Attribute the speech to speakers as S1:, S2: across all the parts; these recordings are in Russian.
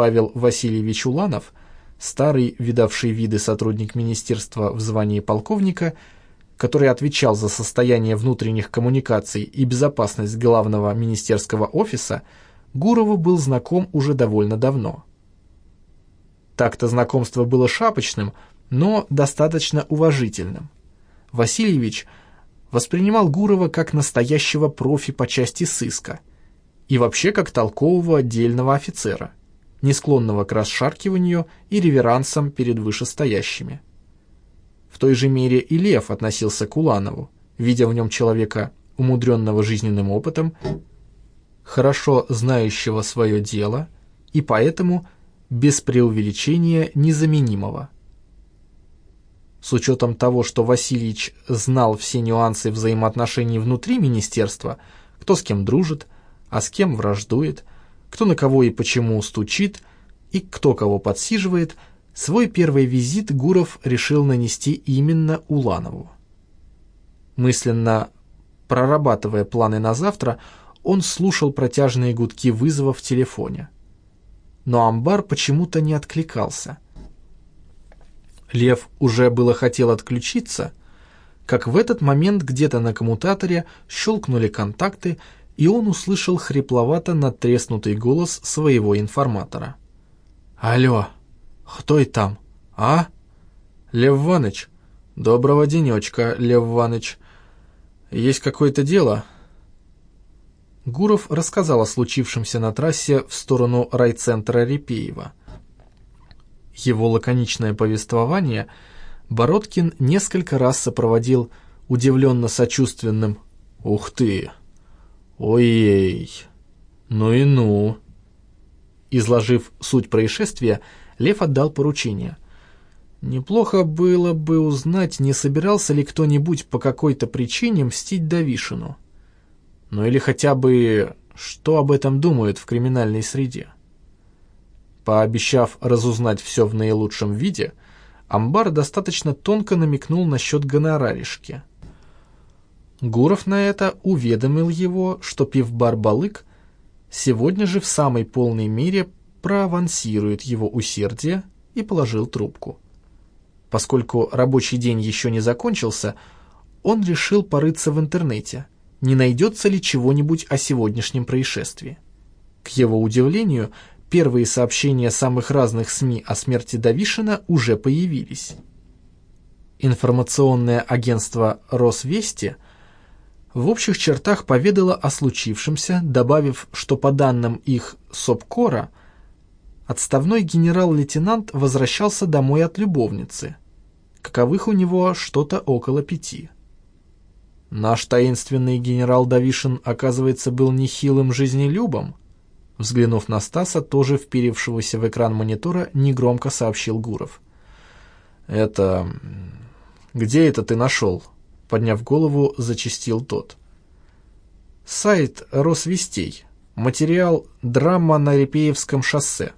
S1: Павел Васильевич Уланов, старый видавший виды сотрудник министерства в звании полковника, который отвечал за состояние внутренних коммуникаций и безопасность главного министерского офиса, Гурову был знаком уже довольно давно. Так-то знакомство было шапочным, но достаточно уважительным. Васильевич воспринимал Гурова как настоящего профи по части сыска и вообще как толкового отдельного офицера, не склонного к расшаркиванию и реверансам перед вышестоящими. В той же мере и Лев относился к Уланову, видя в нем человека, умудренного жизненным опытом, хорошо знающего свое дело и поэтому без преувеличения незаменимого. С учетом того, что Васильевич знал все нюансы взаимоотношений внутри министерства, кто с кем дружит, а с кем враждует, кто на кого и почему стучит, и кто кого подсиживает, свой первый визит Гуров решил нанести именно Уланову. Мысленно прорабатывая планы на завтра, он слушал протяжные гудки вызова в телефоне. Но амбар почему-то не откликался – Лев уже было хотел отключиться, как в этот момент где-то на коммутаторе щелкнули контакты, и он услышал хрипловато надтреснутый голос своего информатора. «Алло, кто и там, а?» «Лев Ваныч, доброго денечка, Лев Ваныч. Есть какое-то дело?» Гуров рассказал о случившемся на трассе в сторону райцентра Репеева – его лаконичное повествование Бородкин несколько раз сопроводил удивленно-сочувственным «Ух ты! Ой-ей! Ну и ну!» Изложив суть происшествия, Лев отдал поручение. Неплохо было бы узнать, не собирался ли кто-нибудь по какой-то причине мстить Давишину. Ну или хотя бы, что об этом думают в криминальной среде. Пообещав разузнать все в наилучшем виде, Амбар достаточно тонко намекнул насчет гонораришки. Гуров на это уведомил его, что пивбар «Балык» сегодня же в самой полной мере проавансирует его усердие и положил трубку. Поскольку рабочий день еще не закончился, он решил порыться в интернете, не найдется ли чего-нибудь о сегодняшнем происшествии. К его удивлению, первые сообщения самых разных СМИ о смерти Давишина уже появились. Информационное агентство «Росвести» в общих чертах поведало о случившемся, добавив, что по данным их СОПКОРа, отставной генерал-лейтенант возвращался домой от любовницы. Каковых у него что-то около пяти. Наш таинственный генерал Давишин, оказывается, был нехилым жизнелюбом, Взглянув на Стаса, тоже вперившегося в экран монитора, негромко сообщил Гуров. «Это... где это ты нашел?» Подняв голову, зачистил тот. «Сайт Росвестей. Материал «Драма на Репеевском шоссе».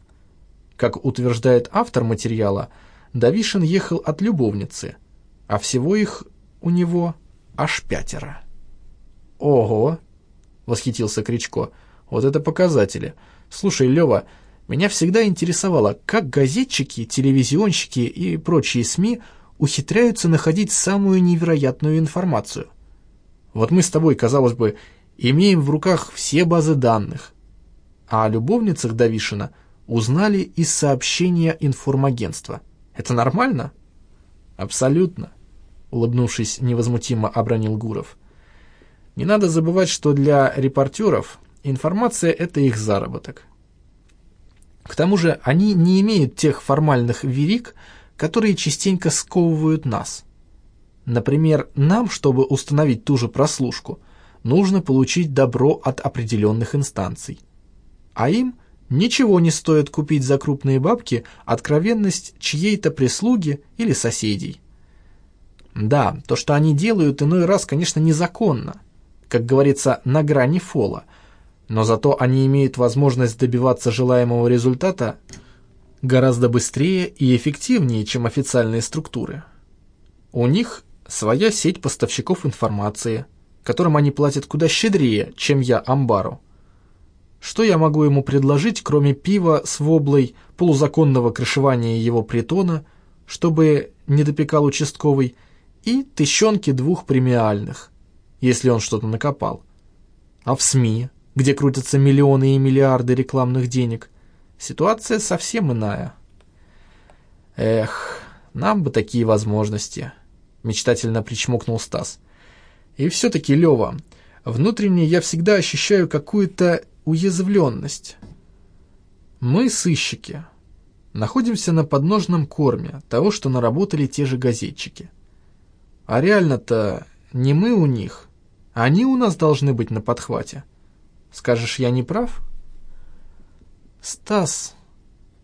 S1: Как утверждает автор материала, Давишин ехал от любовницы, а всего их у него аж пятеро. «Ого!» — восхитился Кричко — вот это показатели. Слушай, Лева, меня всегда интересовало, как газетчики, телевизионщики и прочие СМИ ухитряются находить самую невероятную информацию. Вот мы с тобой, казалось бы, имеем в руках все базы данных. А о любовницах Давишина узнали из сообщения информагентства. Это нормально? Абсолютно, улыбнувшись, невозмутимо обронил Гуров. Не надо забывать, что для репортеров Информация – это их заработок. К тому же они не имеют тех формальных верик, которые частенько сковывают нас. Например, нам, чтобы установить ту же прослушку, нужно получить добро от определенных инстанций. А им ничего не стоит купить за крупные бабки откровенность чьей-то прислуги или соседей. Да, то, что они делают, иной раз, конечно, незаконно. Как говорится, на грани фола – но зато они имеют возможность добиваться желаемого результата гораздо быстрее и эффективнее, чем официальные структуры. У них своя сеть поставщиков информации, которым они платят куда щедрее, чем я Амбару. Что я могу ему предложить, кроме пива с воблой, полузаконного крышевания его притона, чтобы не допекал участковый, и тыщенки двух премиальных, если он что-то накопал. А в СМИ, где крутятся миллионы и миллиарды рекламных денег, ситуация совсем иная. Эх, нам бы такие возможности, мечтательно причмокнул Стас. И все-таки, Лева, внутренне я всегда ощущаю какую-то уязвленность. Мы, сыщики, находимся на подножном корме того, что наработали те же газетчики. А реально-то не мы у них, они у нас должны быть на подхвате. Скажешь, я не прав? Стас,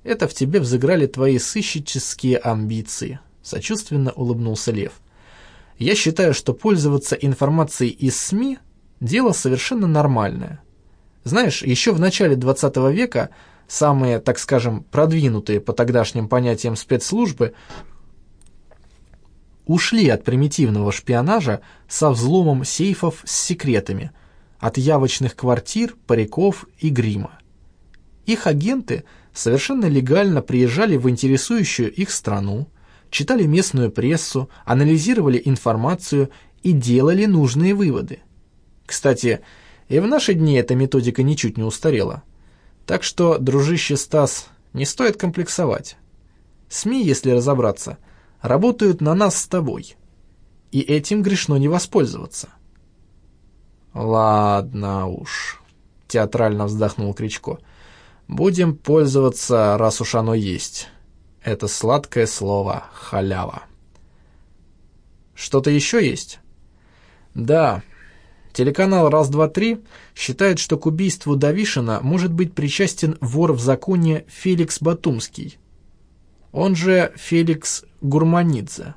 S1: это в тебе взыграли твои сыщические амбиции, сочувственно улыбнулся Лев. Я считаю, что пользоваться информацией из СМИ – дело совершенно нормальное. Знаешь, еще в начале 20 века самые, так скажем, продвинутые по тогдашним понятиям спецслужбы ушли от примитивного шпионажа со взломом сейфов с секретами, от явочных квартир, париков и грима. Их агенты совершенно легально приезжали в интересующую их страну, читали местную прессу, анализировали информацию и делали нужные выводы. Кстати, и в наши дни эта методика ничуть не устарела. Так что, дружище Стас, не стоит комплексовать. СМИ, если разобраться, работают на нас с тобой. И этим грешно не воспользоваться. «Ладно уж», — театрально вздохнул Кричко. «Будем пользоваться, раз уж оно есть. Это сладкое слово «халява». Что-то еще есть? Да, Телеканал «Раз-два-три» считает, что к убийству Давишина может быть причастен вор в законе Феликс Батумский. Он же Феликс Гурманидзе.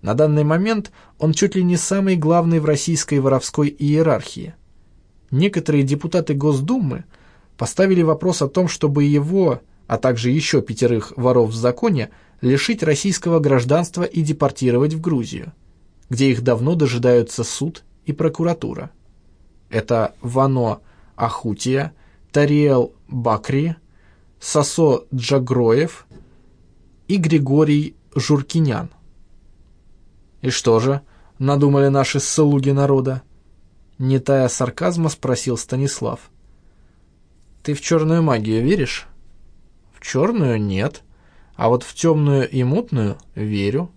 S1: На данный момент он чуть ли не самый главный в российской воровской иерархии. Некоторые депутаты Госдумы поставили вопрос о том, чтобы его, а также еще пятерых воров в законе, лишить российского гражданства и депортировать в Грузию, где их давно дожидаются суд и прокуратура. Это Вано Ахутия, Тариэл Бакри, Сосо Джагроев и Григорий Журкинян. «И что же?» — надумали наши слуги народа. Не тая сарказма спросил Станислав. «Ты в черную магию веришь?» «В черную — нет, а вот в темную и мутную — верю».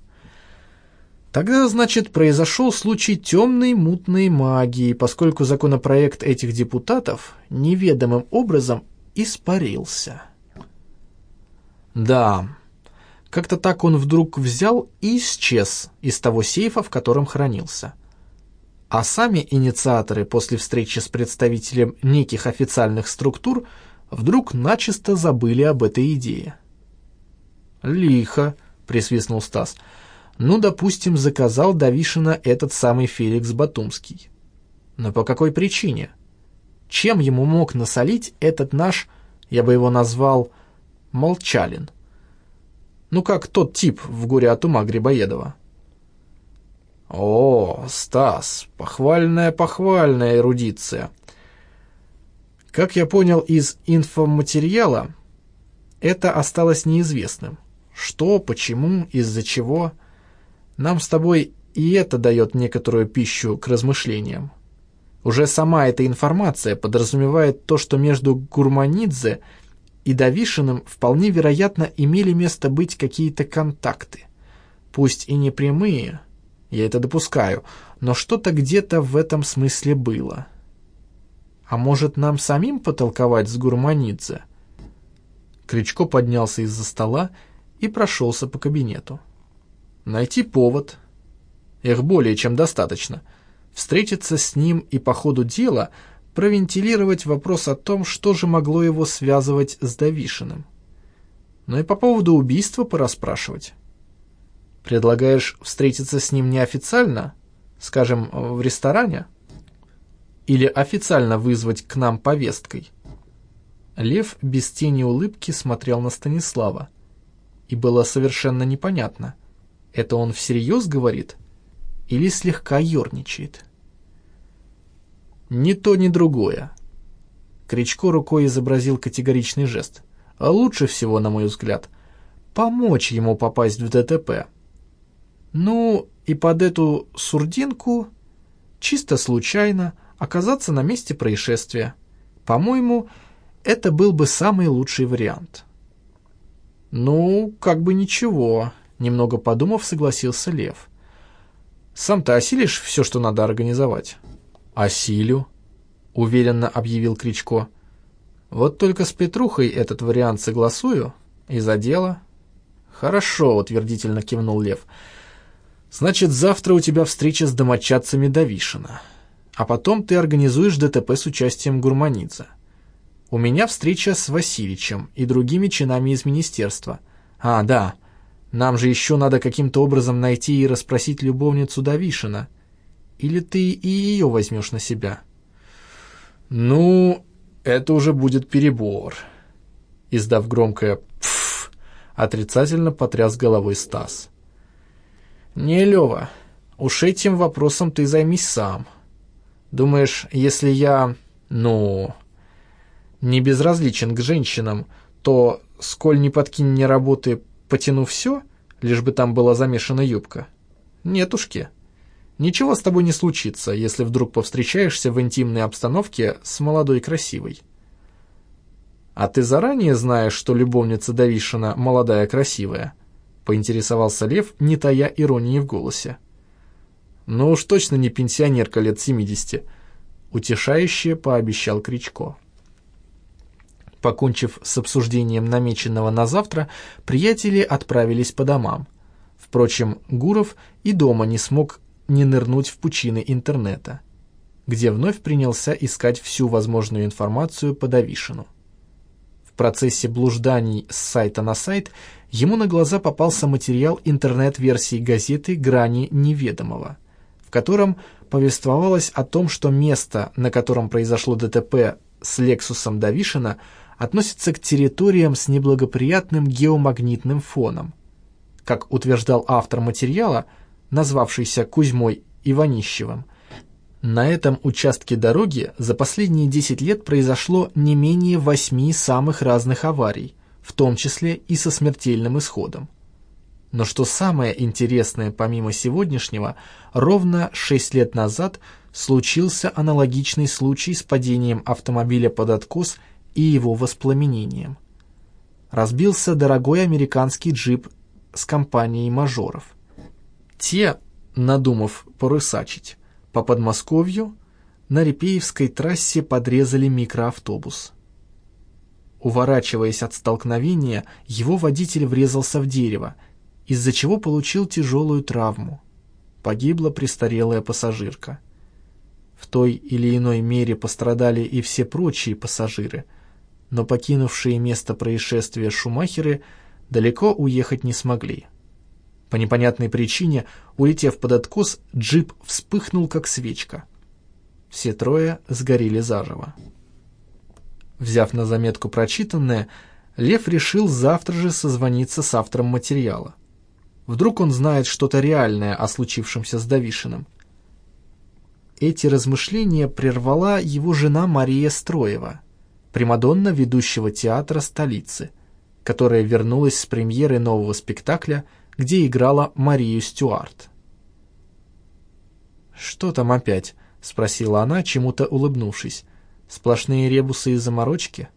S1: Тогда, значит, произошел случай темной мутной магии, поскольку законопроект этих депутатов неведомым образом испарился. Да, как-то так он вдруг взял и исчез из того сейфа, в котором хранился. А сами инициаторы после встречи с представителем неких официальных структур вдруг начисто забыли об этой идее. «Лихо», — присвистнул Стас, — ну, допустим, заказал Давишина этот самый Феликс Батумский. Но по какой причине? Чем ему мог насолить этот наш, я бы его назвал, Молчалин? Ну, как тот тип в «Горе от ума» Грибоедова. О, Стас, похвальная-похвальная эрудиция. Как я понял из инфоматериала, это осталось неизвестным. Что, почему, из-за чего – нам с тобой и это дает некоторую пищу к размышлениям. Уже сама эта информация подразумевает то, что между Гурманидзе и Давишиным вполне вероятно имели место быть какие-то контакты. Пусть и не прямые, я это допускаю, но что-то где-то в этом смысле было. А может, нам самим потолковать с Гурманидзе? Кричко поднялся из-за стола и прошелся по кабинету найти повод, их более чем достаточно, встретиться с ним и по ходу дела провентилировать вопрос о том, что же могло его связывать с Давишиным. Но и по поводу убийства пора спрашивать. Предлагаешь встретиться с ним неофициально, скажем, в ресторане? Или официально вызвать к нам повесткой? Лев без тени улыбки смотрел на Станислава, и было совершенно непонятно – это он всерьез говорит или слегка ерничает? Ни то, ни другое. Кричко рукой изобразил категоричный жест. Лучше всего, на мой взгляд, помочь ему попасть в ДТП. Ну, и под эту сурдинку чисто случайно оказаться на месте происшествия. По-моему, это был бы самый лучший вариант. Ну, как бы ничего, немного подумав, согласился Лев. Сам ты осилишь все, что надо организовать? Осилю, уверенно объявил Кричко. Вот только с Петрухой этот вариант согласую и за дело. Хорошо, утвердительно кивнул Лев. Значит, завтра у тебя встреча с домочадцами Давишина. А потом ты организуешь ДТП с участием Гурманидзе. У меня встреча с Васильичем и другими чинами из министерства. А, да, нам же еще надо каким-то образом найти и расспросить любовницу Давишина. Или ты и ее возьмешь на себя? Ну, это уже будет перебор. Издав громкое «пф», отрицательно потряс головой Стас. Не, Лева, уж этим вопросом ты займись сам. Думаешь, если я, ну, не безразличен к женщинам, то, сколь не подкинь мне работы, потяну все, лишь бы там была замешана юбка? Нетушки. Ничего с тобой не случится, если вдруг повстречаешься в интимной обстановке с молодой красивой. А ты заранее знаешь, что любовница Давишина молодая красивая? Поинтересовался Лев, не тая иронии в голосе. Ну уж точно не пенсионерка лет семидесяти. Утешающе пообещал Кричко. Покончив с обсуждением намеченного на завтра, приятели отправились по домам. Впрочем, Гуров и дома не смог не нырнуть в пучины интернета, где вновь принялся искать всю возможную информацию по Давишину. Процессе блужданий с сайта на сайт ему на глаза попался материал интернет-версии газеты «Грани неведомого», в котором повествовалось о том, что место, на котором произошло ДТП с Лексусом Давишина, относится к территориям с неблагоприятным геомагнитным фоном. Как утверждал автор материала, назвавшийся Кузьмой Иванищевым, на этом участке дороги за последние 10 лет произошло не менее восьми самых разных аварий, в том числе и со смертельным исходом. Но что самое интересное помимо сегодняшнего, ровно 6 лет назад случился аналогичный случай с падением автомобиля под откос и его воспламенением. Разбился дорогой американский джип с компанией мажоров. Те, надумав порысачить, по Подмосковью на Репеевской трассе подрезали микроавтобус. Уворачиваясь от столкновения, его водитель врезался в дерево, из-за чего получил тяжелую травму. Погибла престарелая пассажирка. В той или иной мере пострадали и все прочие пассажиры – но покинувшие место происшествия шумахеры далеко уехать не смогли. По непонятной причине, улетев под откос, джип вспыхнул, как свечка. Все трое сгорели заживо. Взяв на заметку прочитанное, Лев решил завтра же созвониться с автором материала. Вдруг он знает что-то реальное о случившемся с Давишиным. Эти размышления прервала его жена Мария Строева – примадонна ведущего театра столицы, которая вернулась с премьеры нового спектакля, где играла Марию Стюарт. «Что там опять?» — спросила она, чему-то улыбнувшись. «Сплошные ребусы и заморочки?»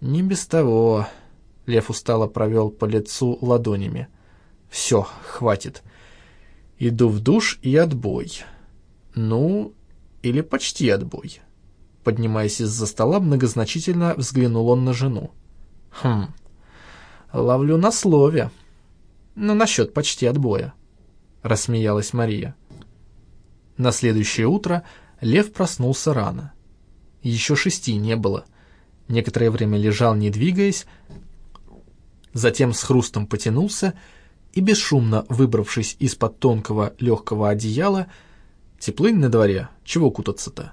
S1: «Не без того», — Лев устало провел по лицу ладонями. «Все, хватит. Иду в душ и отбой. Ну, или почти отбой». Поднимаясь из-за стола, многозначительно взглянул он на жену. «Хм, ловлю на слове. Но насчет почти отбоя», — рассмеялась Мария. На следующее утро Лев проснулся рано. Еще шести не было. Некоторое время лежал, не двигаясь, затем с хрустом потянулся и, бесшумно выбравшись из-под тонкого легкого одеяла, теплынь на дворе, чего кутаться-то,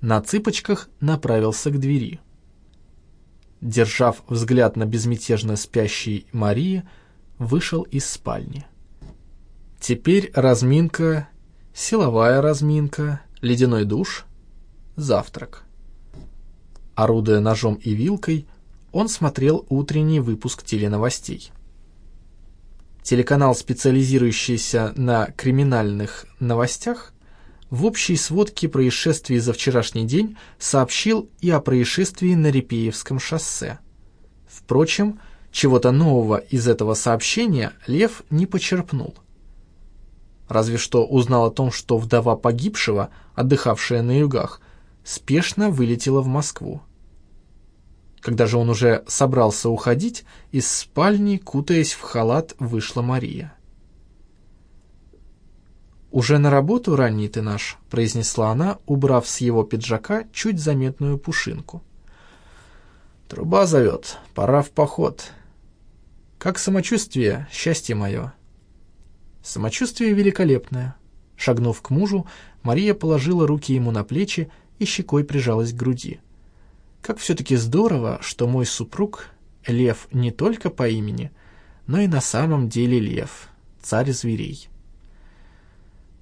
S1: на цыпочках направился к двери. Держав взгляд на безмятежно спящей Марии, вышел из спальни. Теперь разминка, силовая разминка, ледяной душ, завтрак. Орудуя ножом и вилкой, он смотрел утренний выпуск теленовостей. Телеканал, специализирующийся на криминальных новостях, в общей сводке происшествий за вчерашний день сообщил и о происшествии на Репеевском шоссе. Впрочем, чего-то нового из этого сообщения Лев не почерпнул. Разве что узнал о том, что вдова погибшего, отдыхавшая на югах, спешно вылетела в Москву. Когда же он уже собрался уходить, из спальни, кутаясь в халат, вышла Мария. «Уже на работу ранний ты наш», — произнесла она, убрав с его пиджака чуть заметную пушинку. «Труба зовет, пора в поход. Как самочувствие, счастье мое?» «Самочувствие великолепное». Шагнув к мужу, Мария положила руки ему на плечи и щекой прижалась к груди. Как все-таки здорово, что мой супруг — лев не только по имени, но и на самом деле лев, царь зверей.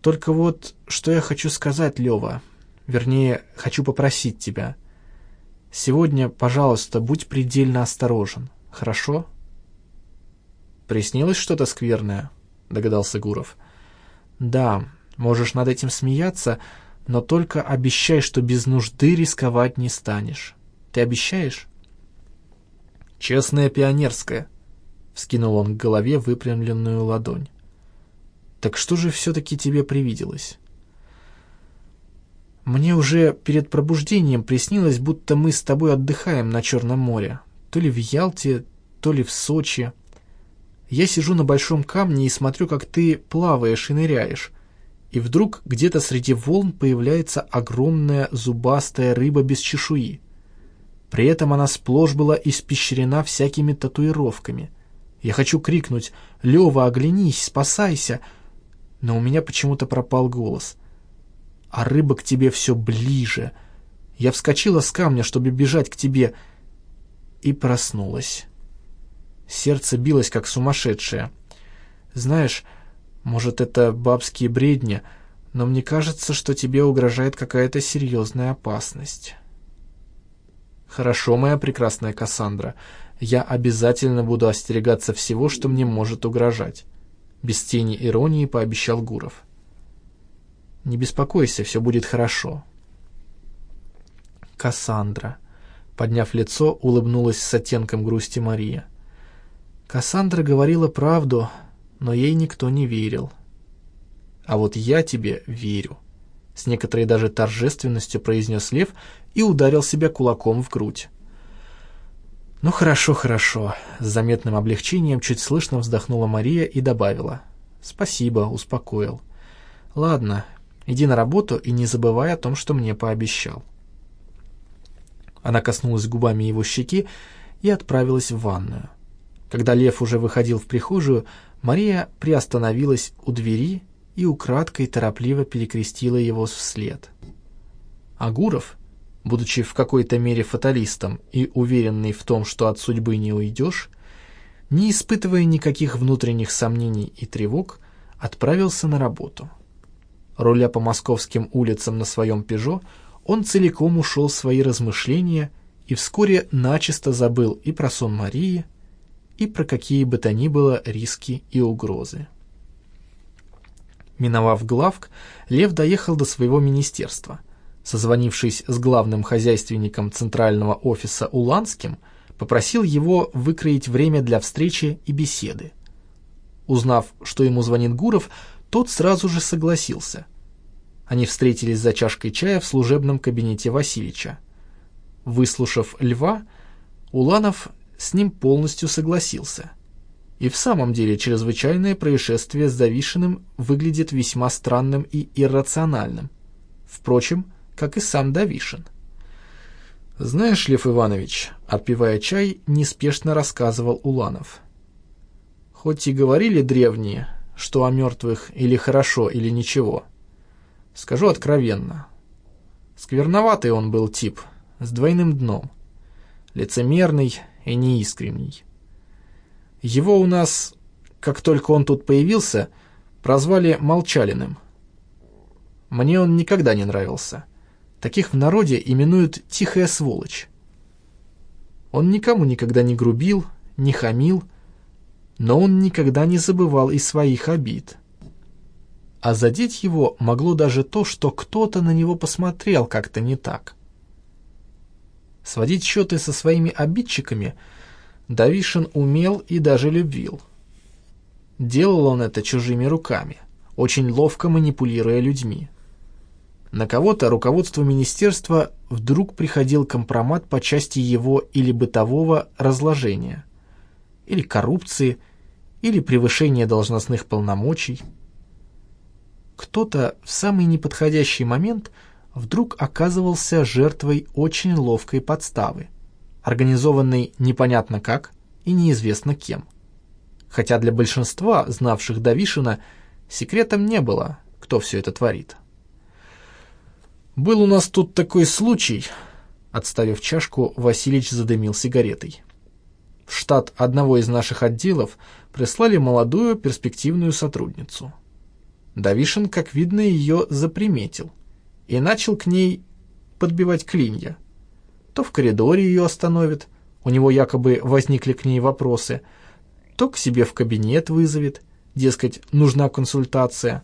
S1: Только вот, что я хочу сказать, Лева, вернее, хочу попросить тебя. Сегодня, пожалуйста, будь предельно осторожен, хорошо? Приснилось что-то скверное, догадался Гуров. Да, можешь над этим смеяться, но только обещай, что без нужды рисковать не станешь. Ты обещаешь?» «Честная пионерская», — вскинул он к голове выпрямленную ладонь. «Так что же все-таки тебе привиделось?» «Мне уже перед пробуждением приснилось, будто мы с тобой отдыхаем на Черном море, то ли в Ялте, то ли в Сочи. Я сижу на большом камне и смотрю, как ты плаваешь и ныряешь, и вдруг где-то среди волн появляется огромная зубастая рыба без чешуи. При этом она сплошь была испещрена всякими татуировками. Я хочу крикнуть «Лёва, оглянись, спасайся!» Но у меня почему-то пропал голос. А рыба к тебе все ближе. Я вскочила с камня, чтобы бежать к тебе, и проснулась. Сердце билось, как сумасшедшее. Знаешь, может, это бабские бредни, но мне кажется, что тебе угрожает какая-то серьезная опасность. «Хорошо, моя прекрасная Кассандра, я обязательно буду остерегаться всего, что мне может угрожать», — без тени иронии пообещал Гуров. «Не беспокойся, все будет хорошо». «Кассандра», — подняв лицо, улыбнулась с оттенком грусти Мария. «Кассандра говорила правду, но ей никто не верил. А вот я тебе верю» с некоторой даже торжественностью произнес Лев и ударил себя кулаком в грудь. «Ну хорошо, хорошо», — с заметным облегчением чуть слышно вздохнула Мария и добавила. «Спасибо, успокоил. Ладно, иди на работу и не забывай о том, что мне пообещал». Она коснулась губами его щеки и отправилась в ванную. Когда Лев уже выходил в прихожую, Мария приостановилась у двери и украдкой торопливо перекрестила его вслед. Агуров, будучи в какой-то мере фаталистом и уверенный в том, что от судьбы не уйдешь, не испытывая никаких внутренних сомнений и тревог, отправился на работу. Руля по московским улицам на своем «Пежо», он целиком ушел в свои размышления и вскоре начисто забыл и про сон Марии, и про какие бы то ни было риски и угрозы. Миновав главк, Лев доехал до своего министерства. Созвонившись с главным хозяйственником центрального офиса Уланским, попросил его выкроить время для встречи и беседы. Узнав, что ему звонит Гуров, тот сразу же согласился. Они встретились за чашкой чая в служебном кабинете Васильича. Выслушав Льва, Уланов с ним полностью согласился – и в самом деле чрезвычайное происшествие с Давишиным выглядит весьма странным и иррациональным. Впрочем, как и сам Давишин. «Знаешь, Лев Иванович», — отпивая чай, неспешно рассказывал Уланов. «Хоть и говорили древние, что о мертвых или хорошо, или ничего. Скажу откровенно. Скверноватый он был тип, с двойным дном. Лицемерный и неискренний. Его у нас, как только он тут появился, прозвали Молчалиным. Мне он никогда не нравился. Таких в народе именуют «тихая сволочь». Он никому никогда не грубил, не хамил, но он никогда не забывал и своих обид. А задеть его могло даже то, что кто-то на него посмотрел как-то не так. Сводить счеты со своими обидчиками Давишин умел и даже любил. Делал он это чужими руками, очень ловко манипулируя людьми. На кого-то руководство министерства вдруг приходил компромат по части его или бытового разложения, или коррупции, или превышения должностных полномочий. Кто-то в самый неподходящий момент вдруг оказывался жертвой очень ловкой подставы, организованной непонятно как и неизвестно кем. Хотя для большинства, знавших Давишина, секретом не было, кто все это творит. «Был у нас тут такой случай», — отставив чашку, Василич задымил сигаретой. В штат одного из наших отделов прислали молодую перспективную сотрудницу. Давишин, как видно, ее заприметил и начал к ней подбивать клинья. То в коридоре ее остановит, у него якобы возникли к ней вопросы, то к себе в кабинет вызовет, дескать, нужна консультация.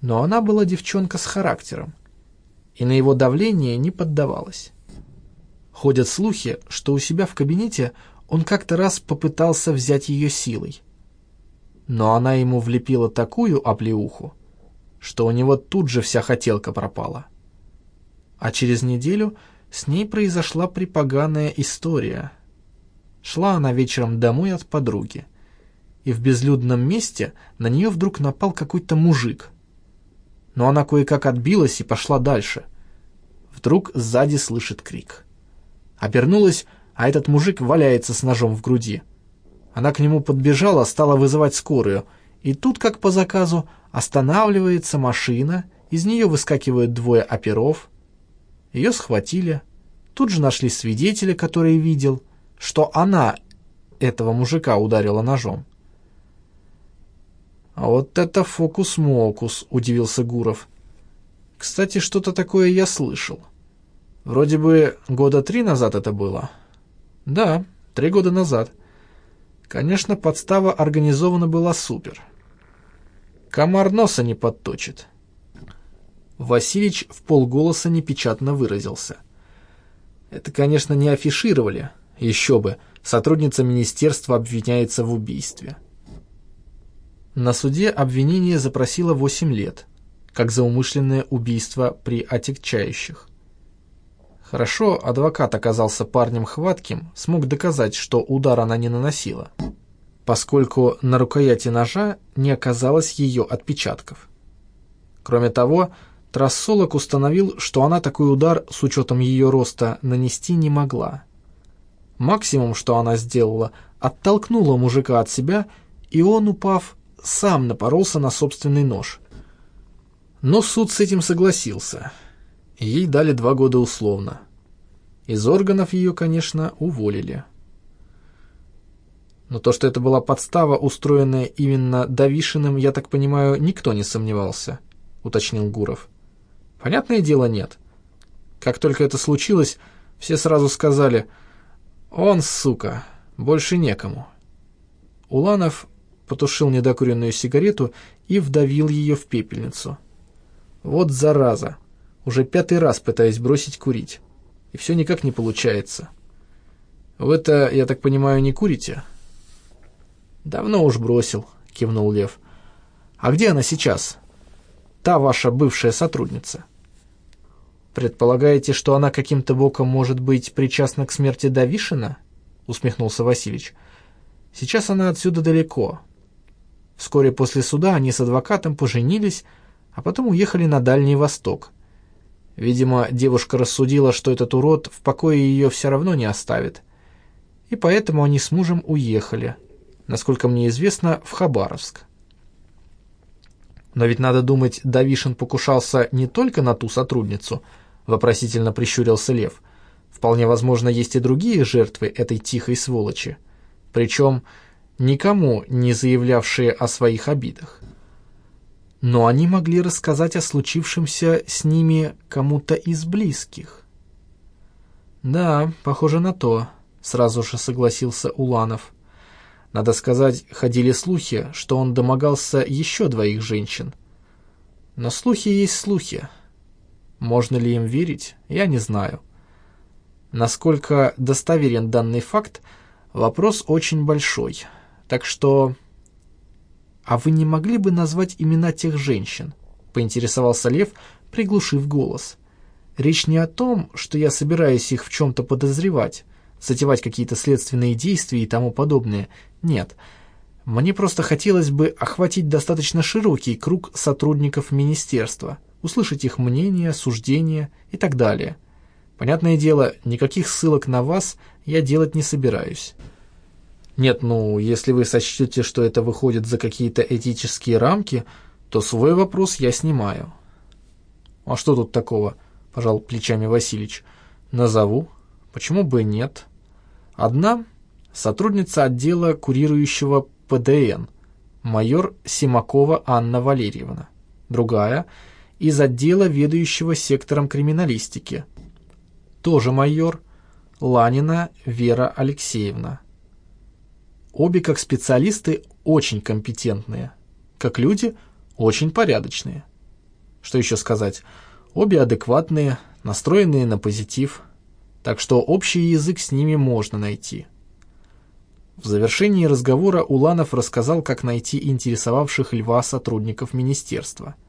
S1: Но она была девчонка с характером — и на его давление не поддавалась. Ходят слухи, что у себя в кабинете он как-то раз попытался взять ее силой. Но она ему влепила такую оплеуху, что у него тут же вся хотелка пропала. А через неделю с ней произошла припоганая история. Шла она вечером домой от подруги, и в безлюдном месте на нее вдруг напал какой-то мужик — но она кое-как отбилась и пошла дальше. Вдруг сзади слышит крик. Обернулась, а этот мужик валяется с ножом в груди. Она к нему подбежала, стала вызывать скорую, и тут, как по заказу, останавливается машина, из нее выскакивают двое оперов. Ее схватили. Тут же нашли свидетеля, который видел, что она этого мужика ударила ножом. «А вот это фокус-мокус», — удивился Гуров. «Кстати, что-то такое я слышал. Вроде бы года три назад это было». «Да, три года назад. Конечно, подстава организована была супер. Комар носа не подточит». Василич в полголоса непечатно выразился. «Это, конечно, не афишировали. Еще бы, сотрудница министерства обвиняется в убийстве». На суде обвинение запросило 8 лет, как за умышленное убийство при отягчающих. Хорошо, адвокат оказался парнем хватким, смог доказать, что удар она не наносила, поскольку на рукояти ножа не оказалось ее отпечатков. Кроме того, трассолог установил, что она такой удар с учетом ее роста нанести не могла. Максимум, что она сделала, оттолкнула мужика от себя, и он, упав, сам напоролся на собственный нож. Но суд с этим согласился. Ей дали два года условно. Из органов ее, конечно, уволили. Но то, что это была подстава, устроенная именно Давишиным, я так понимаю, никто не сомневался, уточнил Гуров. Понятное дело, нет. Как только это случилось, все сразу сказали «Он, сука, больше некому». Уланов потушил недокуренную сигарету и вдавил ее в пепельницу. Вот зараза. Уже пятый раз пытаюсь бросить курить. И все никак не получается. Вы-то, я так понимаю, не курите? Давно уж бросил, кивнул Лев. А где она сейчас? Та ваша бывшая сотрудница. Предполагаете, что она каким-то боком может быть причастна к смерти Давишина? Усмехнулся Васильевич. Сейчас она отсюда далеко, Вскоре после суда они с адвокатом поженились, а потом уехали на Дальний Восток. Видимо, девушка рассудила, что этот урод в покое ее все равно не оставит. И поэтому они с мужем уехали, насколько мне известно, в Хабаровск. Но ведь надо думать, Давишин покушался не только на ту сотрудницу, вопросительно прищурился Лев. Вполне возможно, есть и другие жертвы этой тихой сволочи. Причем никому не заявлявшие о своих обидах. Но они могли рассказать о случившемся с ними кому-то из близких. «Да, похоже на то», — сразу же согласился Уланов. Надо сказать, ходили слухи, что он домогался еще двоих женщин. Но слухи есть слухи. Можно ли им верить, я не знаю. Насколько достоверен данный факт, вопрос очень большой. Так что... А вы не могли бы назвать имена тех женщин? Поинтересовался Лев, приглушив голос. Речь не о том, что я собираюсь их в чем-то подозревать, затевать какие-то следственные действия и тому подобное. Нет. Мне просто хотелось бы охватить достаточно широкий круг сотрудников министерства, услышать их мнение, суждения и так далее. Понятное дело, никаких ссылок на вас я делать не собираюсь. Нет, ну, если вы сочтете, что это выходит за какие-то этические рамки, то свой вопрос я снимаю. А что тут такого? Пожал плечами Васильич. Назову. Почему бы и нет? Одна — сотрудница отдела курирующего ПДН, майор Симакова Анна Валерьевна. Другая — из отдела ведающего сектором криминалистики. Тоже майор Ланина Вера Алексеевна. Обе как специалисты очень компетентные, как люди очень порядочные. Что еще сказать? Обе адекватные, настроенные на позитив, так что общий язык с ними можно найти. В завершении разговора Уланов рассказал, как найти интересовавших льва сотрудников министерства –